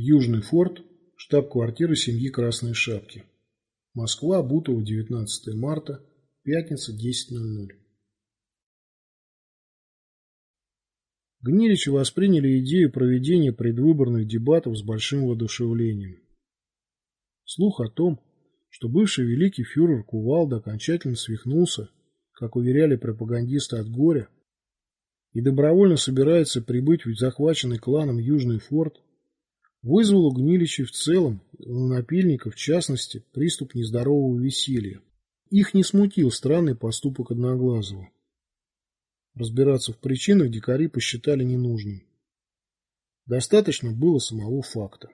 Южный форт, штаб-квартира семьи Красной Шапки. Москва, Бутово, 19 марта, пятница, 10.00. Гниличи восприняли идею проведения предвыборных дебатов с большим воодушевлением. Слух о том, что бывший великий фюрер Кувалда окончательно свихнулся, как уверяли пропагандисты от горя, и добровольно собирается прибыть в захваченный кланом Южный форт, вызвал у Гниличей в целом, у напильников в частности, приступ нездорового веселья. Их не смутил странный поступок Одноглазого. Разбираться в причинах дикари посчитали ненужным. Достаточно было самого факта.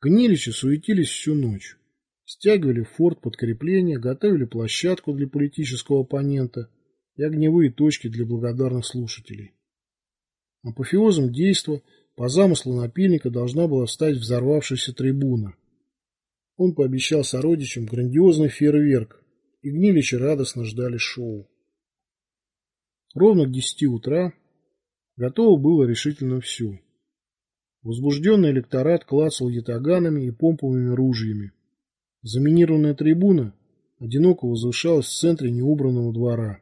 Гниличи суетились всю ночь. Стягивали форт подкрепления, готовили площадку для политического оппонента и огневые точки для благодарных слушателей. Апофеозом действа – по замыслу напильника должна была стать взорвавшаяся трибуна. Он пообещал сородичам грандиозный фейерверк, и гниличи радостно ждали шоу. Ровно к десяти утра готово было решительно все. Возбужденный электорат клацал ятаганами и помповыми ружьями. Заминированная трибуна одиноко возвышалась в центре неубранного двора,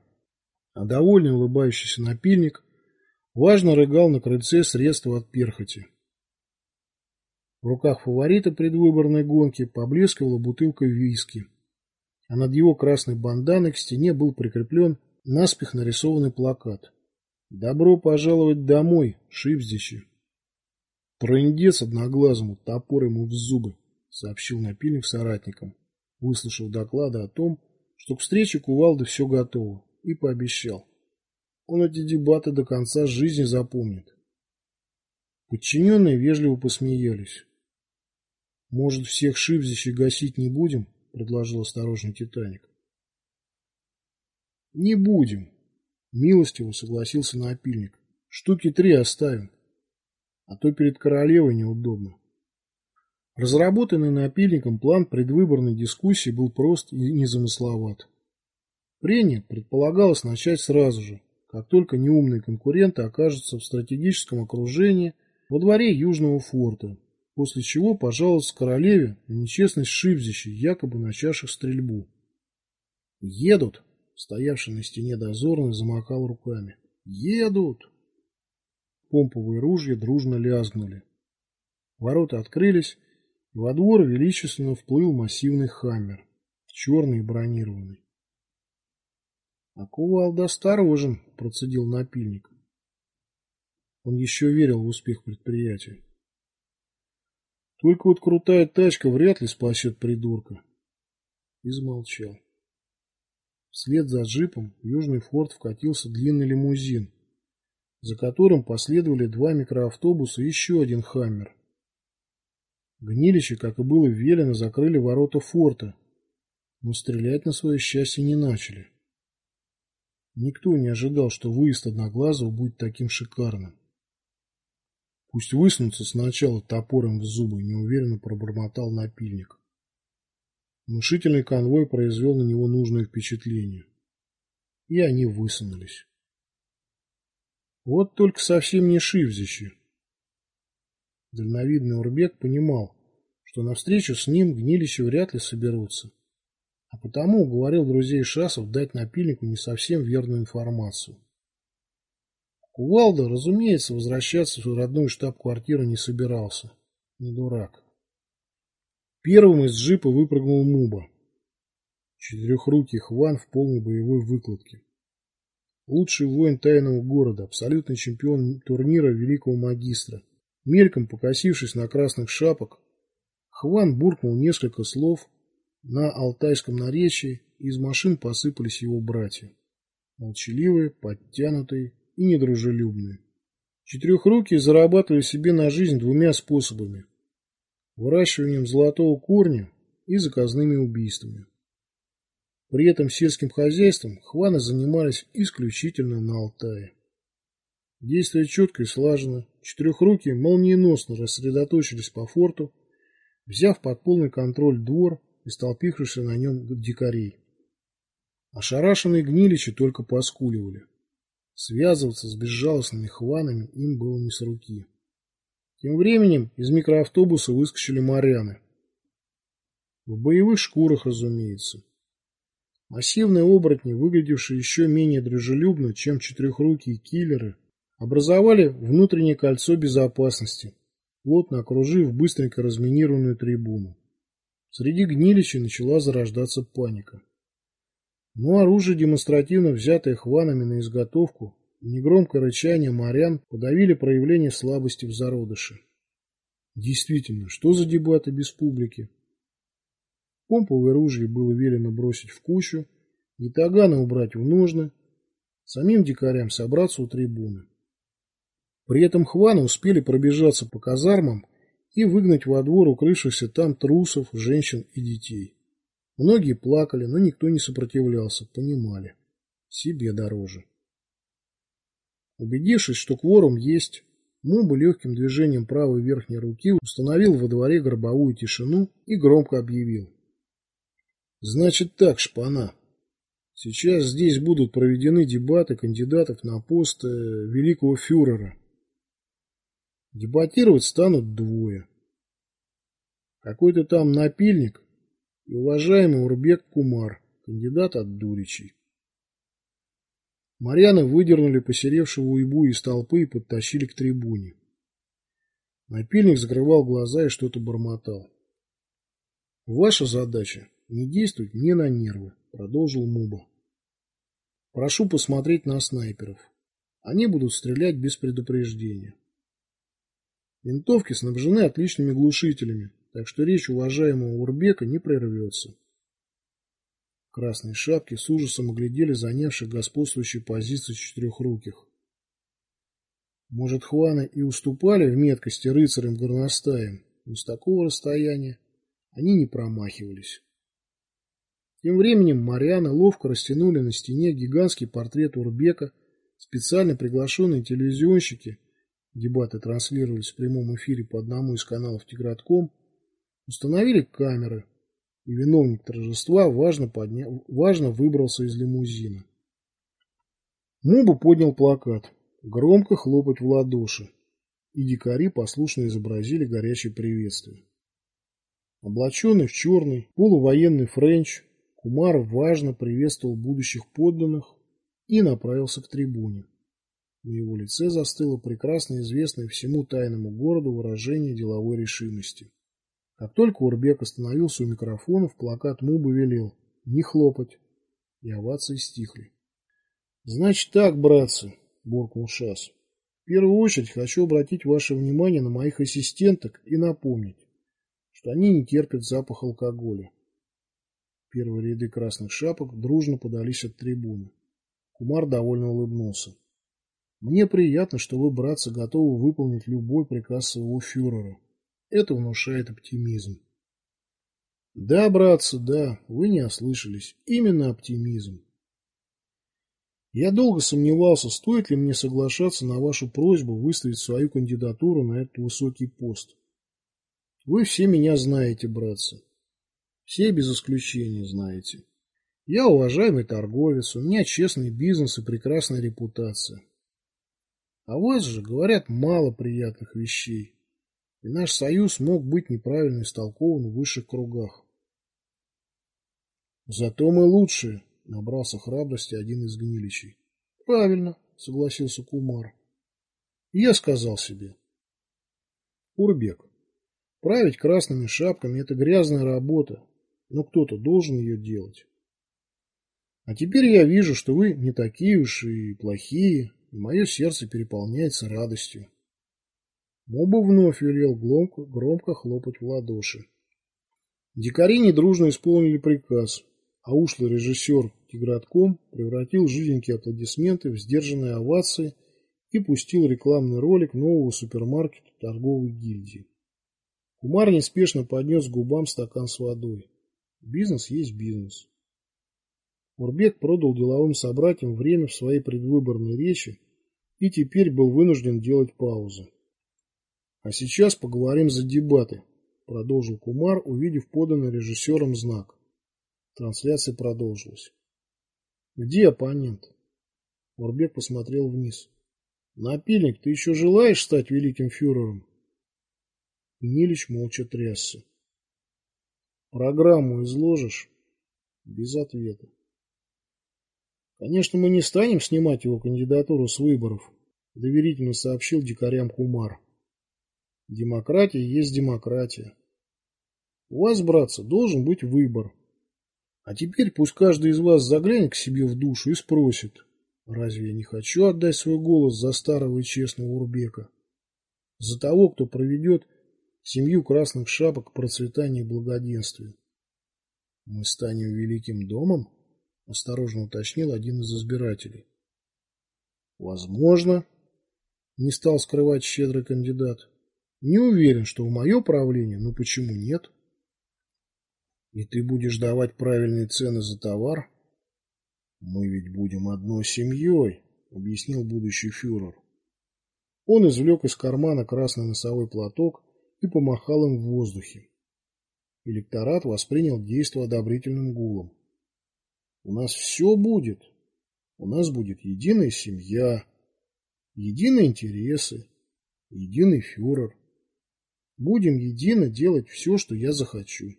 а довольный улыбающийся напильник Важно рыгал на крыльце средства от перхоти. В руках фаворита предвыборной гонки поблескивала бутылка виски, а над его красной банданой к стене был прикреплен наспех нарисованный плакат. «Добро пожаловать домой, шипздище!» «Трындец одноглазому, топор ему в зубы», — сообщил напильник соратникам, выслушав доклады о том, что к встрече кувалды все готово, и пообещал. Он эти дебаты до конца жизни запомнит. Подчиненные вежливо посмеялись. «Может, всех шивзищей гасить не будем?» – предложил осторожный Титаник. «Не будем», – милостиво согласился напильник. «Штуки три оставим, а то перед королевой неудобно». Разработанный напильником план предвыборной дискуссии был прост и незамысловат. Прение предполагалось начать сразу же, как только неумные конкуренты окажутся в стратегическом окружении во дворе Южного форта, после чего пожалуются королеве на нечестность шибзищей, якобы начавших стрельбу. «Едут!» — стоявший на стене дозорный замахал руками. «Едут!» Помповые ружья дружно лязгнули. Ворота открылись, и во двор величественно вплыл массивный хаммер, черный и бронированный. А кувалда осторожен, процедил напильник. Он еще верил в успех предприятия. Только вот крутая тачка вряд ли спасет придурка. И замолчал. Вслед за джипом в Южный форт вкатился длинный лимузин, за которым последовали два микроавтобуса и еще один хаммер. Гнилище, как и было велено, закрыли ворота форта, но стрелять на свое счастье не начали. Никто не ожидал, что выезд Одноглазого будет таким шикарным. Пусть высунутся сначала топором в зубы, неуверенно пробормотал напильник. Внушительный конвой произвел на него нужное впечатление. И они высунулись. Вот только совсем не шивзище. Дальновидный Урбек понимал, что навстречу с ним гнилище вряд ли соберутся а потому уговорил друзей Шасов дать напильнику не совсем верную информацию. Кувалда, разумеется, возвращаться в свою родную штаб-квартиру не собирался. Не дурак. Первым из джипа выпрыгнул Муба. Четырехрукий Хван в полной боевой выкладке. Лучший воин тайного города, абсолютный чемпион турнира Великого Магистра. Мельком покосившись на красных шапок, Хван буркнул несколько слов, на алтайском наречии из машин посыпались его братья. Молчаливые, подтянутые и недружелюбные. Четырехрукие зарабатывали себе на жизнь двумя способами. Выращиванием золотого корня и заказными убийствами. При этом сельским хозяйством хваны занимались исключительно на Алтае. Действуя четко и слаженно, четырехрукие молниеносно рассредоточились по форту, взяв под полный контроль двор и столпившихся на нем дикарей. Ошарашенные гниличи только поскуливали. Связываться с безжалостными хванами им было не с руки. Тем временем из микроавтобуса выскочили моряны. В боевых шкурах, разумеется. Массивные оборотни, выглядевшие еще менее дружелюбно, чем четырехрукие киллеры, образовали внутреннее кольцо безопасности, плотно окружив быстренько разминированную трибуну. Среди гнилища начала зарождаться паника. Но оружие, демонстративно взятое хванами на изготовку, и негромкое рычание морян подавили проявление слабости в зародыше. Действительно, что за дебаты без публики? Помповое оружие было велено бросить в кучу, ятаганы убрать в ножны, самим дикарям собраться у трибуны. При этом хваны успели пробежаться по казармам и выгнать во двор укрывшихся там трусов, женщин и детей. Многие плакали, но никто не сопротивлялся, понимали. Себе дороже. Убедившись, что кворум есть, Муба легким движением правой верхней руки установил во дворе гробовую тишину и громко объявил. Значит так, шпана. Сейчас здесь будут проведены дебаты кандидатов на пост э, великого фюрера. Дебатировать станут двое. Какой-то там напильник и уважаемый Урбек Кумар, кандидат от Дуричей. Марьяна выдернули посеревшего уйбу из толпы и подтащили к трибуне. Напильник закрывал глаза и что-то бормотал. Ваша задача не действовать мне на нервы, продолжил Муба. Прошу посмотреть на снайперов. Они будут стрелять без предупреждения. Винтовки снабжены отличными глушителями, так что речь уважаемого Урбека не прервется. Красные шапки с ужасом оглядели занявших господствующие позиции четырехруких. Может, Хваны и уступали в меткости рыцарям горностаям, но с такого расстояния они не промахивались. Тем временем Марианы ловко растянули на стене гигантский портрет Урбека, специально приглашенные телевизионщики, дебаты транслировались в прямом эфире по одному из каналов Тигратком, установили камеры, и виновник торжества важно, подня... важно выбрался из лимузина. Муба поднял плакат «Громко хлопать в ладоши», и дикари послушно изобразили горячее приветствие. Облаченный в черный полувоенный френч, Кумар важно приветствовал будущих подданных и направился к трибуне. На его лице застыло прекрасно известное всему тайному городу выражение деловой решимости. Как только Урбек остановился у в плакат Муба велел «Не хлопать!» и овации стихли. «Значит так, братцы!» – буркнул Шас. «В первую очередь хочу обратить ваше внимание на моих ассистенток и напомнить, что они не терпят запах алкоголя. Первые ряды красных шапок дружно подались от трибуны. Кумар довольно улыбнулся. Мне приятно, что вы, братцы, готовы выполнить любой приказ своего фюрера. Это внушает оптимизм. Да, братцы, да, вы не ослышались. Именно оптимизм. Я долго сомневался, стоит ли мне соглашаться на вашу просьбу выставить свою кандидатуру на этот высокий пост. Вы все меня знаете, братцы. Все без исключения знаете. Я уважаемый торговец, у меня честный бизнес и прекрасная репутация. А вас же говорят мало приятных вещей. И наш союз мог быть неправильно истолкован в высших кругах. Зато мы лучшие, набрался храбрости один из гниличей. Правильно, согласился Кумар. И я сказал себе. Урбек, править красными шапками – это грязная работа, но кто-то должен ее делать. А теперь я вижу, что вы не такие уж и плохие, и мое сердце переполняется радостью. Моба вновь велел громко, громко хлопать в ладоши. Дикари недружно исполнили приказ, а ушлый режиссер Тигратком превратил жиденькие аплодисменты в сдержанные овации и пустил рекламный ролик нового супермаркета торговой гильдии. Кумар неспешно поднес губам стакан с водой. Бизнес есть бизнес. Урбек продал деловым собратьям время в своей предвыборной речи и теперь был вынужден делать паузу. А сейчас поговорим за дебаты, продолжил Кумар, увидев поданный режиссером знак. Трансляция продолжилась. Где оппонент? Урбек посмотрел вниз. Напильник, ты еще желаешь стать великим фюрером? Нилич молча трясся. Программу изложишь? Без ответа. Конечно, мы не станем снимать его кандидатуру с выборов, доверительно сообщил дикарям Кумар. Демократия есть демократия. У вас, братцы, должен быть выбор. А теперь пусть каждый из вас заглянет к себе в душу и спросит, разве я не хочу отдать свой голос за старого и честного Урбека? За того, кто проведет семью красных шапок к процветанию и благоденствию. Мы станем великим домом? Осторожно уточнил один из избирателей. Возможно, не стал скрывать щедрый кандидат. Не уверен, что в мое правление, но почему нет? И ты будешь давать правильные цены за товар? Мы ведь будем одной семьей, объяснил будущий фюрер. Он извлек из кармана красный носовой платок и помахал им в воздухе. Электорат воспринял действо одобрительным гулом. У нас все будет. У нас будет единая семья, единые интересы, единый фюрер. Будем едино делать все, что я захочу.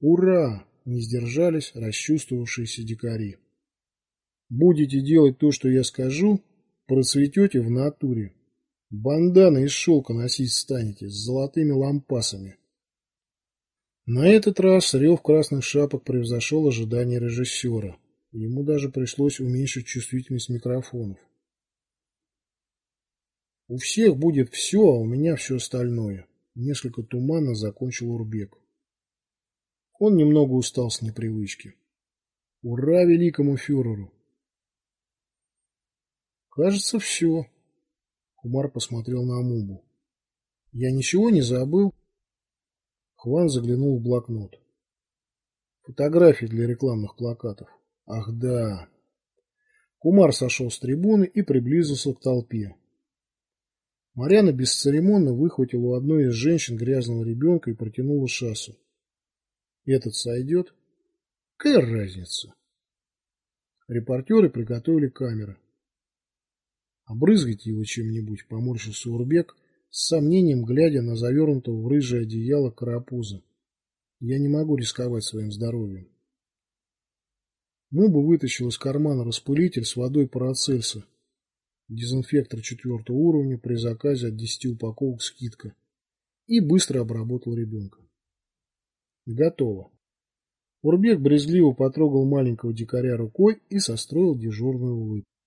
Ура! Не сдержались расчувствовавшиеся дикари. Будете делать то, что я скажу, процветете в натуре. Банданы из шелка носить станете с золотыми лампасами. На этот раз рев красных шапок превзошел ожидания режиссера. Ему даже пришлось уменьшить чувствительность микрофонов. У всех будет все, а у меня все остальное. Несколько туманно закончил Урбек. Он немного устал с непривычки. Ура великому фюреру! Кажется, все. Кумар посмотрел на Амубу. Я ничего не забыл? Хван заглянул в блокнот. Фотографии для рекламных плакатов. Ах да. Кумар сошел с трибуны и приблизился к толпе. Марьяна бесцеремонно выхватила у одной из женщин грязного ребенка и протянула шассу. Этот сойдет? Какая разница? Репортеры приготовили камеры. Обрызгайте его чем-нибудь, поморщился Урбек, с сомнением глядя на завернутого в рыжее одеяло карапуза. Я не могу рисковать своим здоровьем. Муба вытащил из кармана распылитель с водой Парацельса. Дезинфектор четвертого уровня при заказе от десяти упаковок скидка. И быстро обработал ребенка. Готово. Урбек брезгливо потрогал маленького дикаря рукой и состроил дежурную улыбку.